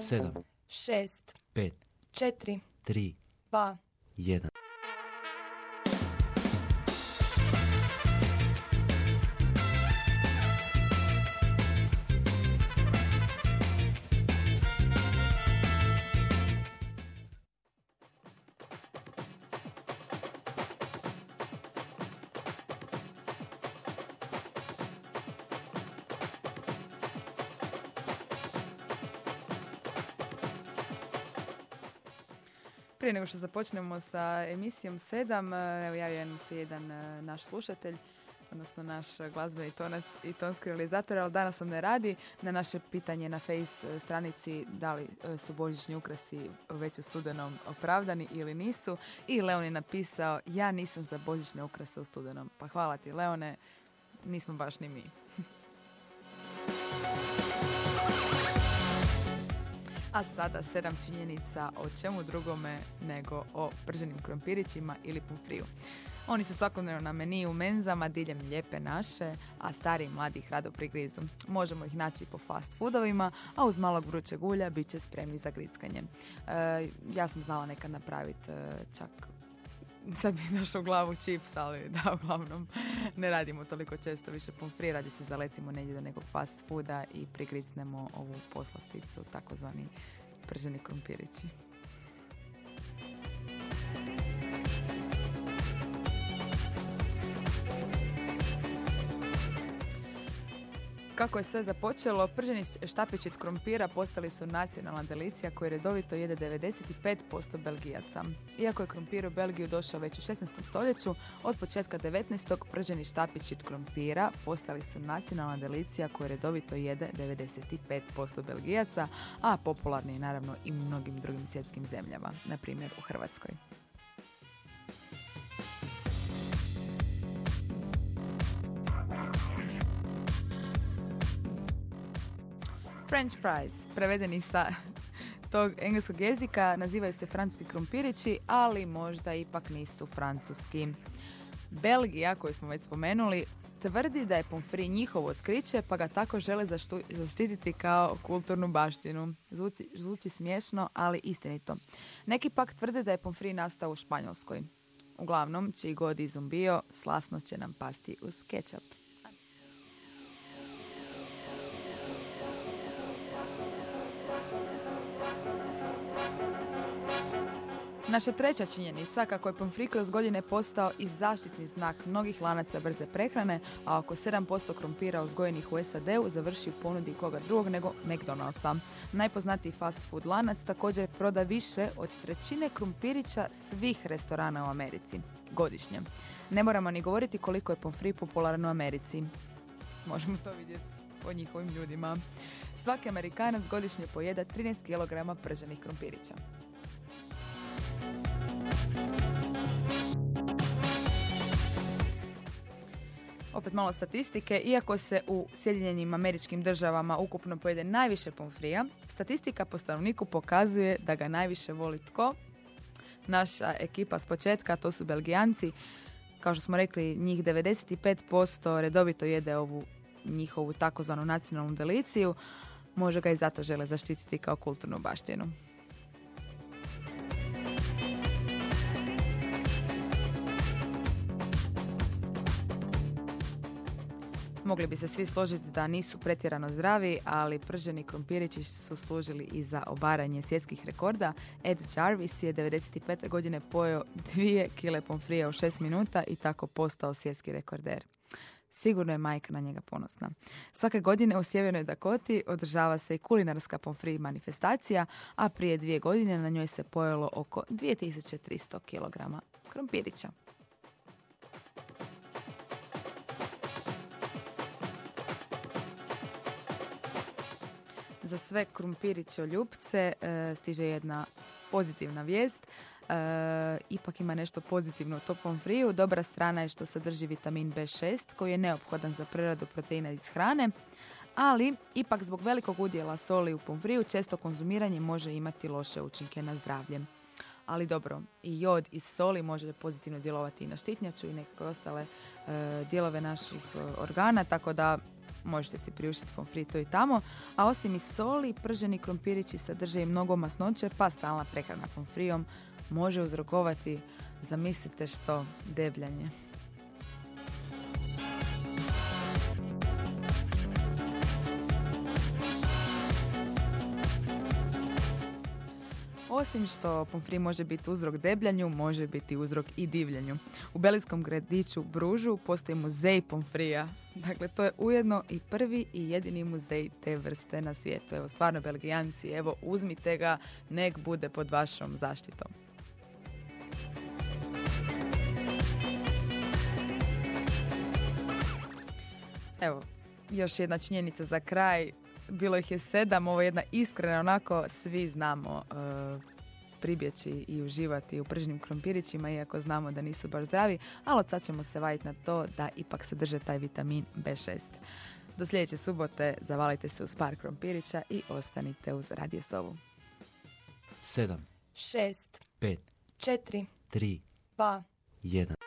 sedam, šest, pet, četiri, tri, dva, jedan. Prije nego što započnemo sa emisijom 7, evo javio nam se jedan e, naš slušatelj, odnosno naš glazbeni tonac i tonski realizator, ali danas nam ne radi. Na naše pitanje na face stranici da li su božićni ukrasi već u studenom opravdani ili nisu. I Leon je napisao, ja nisam za božićne ukrase u studenom. Pa hvala ti Leone, nismo baš ni mi. A sada sedam činjenica o čemu drugome nego o prženim krompirićima ili pufriju. Oni su svakodnevno na meniju menzama diljem lijepe naše, a stari i mladi ih rado prigrizu. Možemo ih naći po fast foodovima, a uz malog vrućeg ulja bit će spremni za grickanje. E, ja sam znala nekad napraviti e, čak sad mi došao u glavu čips, ali da, uglavnom ne radimo toliko često više pomfri, radi se zaletimo negdje do nekog fast fooda i prigrisnemo ovu poslasticu, takozvani prženi krumpirići. Kako je sve započelo, prženi štapići od krompira postali su nacionalna delicija koju redovito jede 95% Belgijaca. Iako je krompir u Belgiju došao već u 16. stoljeću, od početka 19. prženi štapići od krompira postali su nacionalna delicija koju redovito jede 95% Belgijaca, a popularni je naravno i mnogim drugim svjetskim zemljama, na primjer u Hrvatskoj. French fries, prevedeni sa tog engleskog jezika, nazivaju se francuski krumpirići, ali možda ipak nisu francuski. Belgija, koju smo već spomenuli, tvrdi da je pomfri njihovo otkriće, pa ga tako žele zaštititi kao kulturnu baštinu. Zvuči, zvuči smiješno, ali istinito. Neki pak tvrde da je pomfri nastao u Španjolskoj. Uglavnom, čiji god izum bio, slasno će nam pasti uz ketchup. Naša treća činjenica kako je pomfri kroz godine postao i zaštitni znak mnogih lanaca brze prehrane, a oko 7% krompira uzgojenih u SAD-u završi u ponudi koga drugog nego McDonald'sa. Najpoznatiji fast food lanac također proda više od trećine krumpirića svih restorana u Americi godišnje. Ne moramo ni govoriti koliko je pomfri popularan u Americi. Možemo to vidjeti po njihovim ljudima. Svaki Amerikanac godišnje pojeda 13 kg prženih krompirića. Opet malo statistike. Iako se u Sjedinjenim američkim državama ukupno pojede najviše pomfrija, statistika po stanovniku pokazuje da ga najviše voli tko? Naša ekipa s početka, to su Belgijanci. Kao što smo rekli, njih 95% redovito jede ovu njihovu takozvanu nacionalnu deliciju. Može ga i zato žele zaštititi kao kulturnu baštinu. Mogli bi se svi složiti da nisu pretjerano zdravi, ali prženi krompirići su služili i za obaranje svjetskih rekorda. Ed Jarvis je 95. godine pojeo dvije kile pomfrija u 6 minuta i tako postao svjetski rekorder. Sigurno je majka na njega ponosna. Svake godine u Sjevernoj Dakoti održava se i kulinarska pomfri manifestacija, a prije dvije godine na njoj se pojelo oko 2300 kg krompirića. Za sve krumpiriće ljubce e, stiže jedna pozitivna vijest. E, ipak ima nešto pozitivno u topom friju. Dobra strana je što sadrži vitamin B6 koji je neophodan za preradu proteina iz hrane. Ali, ipak zbog velikog udjela soli u pomfriju, često konzumiranje može imati loše učinke na zdravlje. Ali dobro, i jod iz soli može pozitivno djelovati i na štitnjaču i nekakve ostale e, dijelove naših organa, tako da možete si priuštiti pomfri tu i tamo, a osim i soli, prženi krompirići sadrže i mnogo masnoće, pa stalna prehrana pomfrijom može uzrokovati, zamislite što, debljanje. Osim što pomfri može biti uzrok debljanju, može biti uzrok i divljanju. U Belijskom gradiću Bružu postoji muzej pomfrija. Dakle, to je ujedno i prvi i jedini muzej te vrste na svijetu. Evo, stvarno, Belgijanci, evo, uzmite ga, nek bude pod vašom zaštitom. Evo, još jedna činjenica za kraj bilo ih je sedam, ovo je jedna iskrena, onako svi znamo uh, pribjeći i uživati u prženim krompirićima, iako znamo da nisu baš zdravi, ali od sad ćemo se vaditi na to da ipak sadrže taj vitamin B6. Do sljedeće subote zavalite se uz par krompirića i ostanite uz Radio Sovu. 7, 6, 5, 4, 3, 2, 1.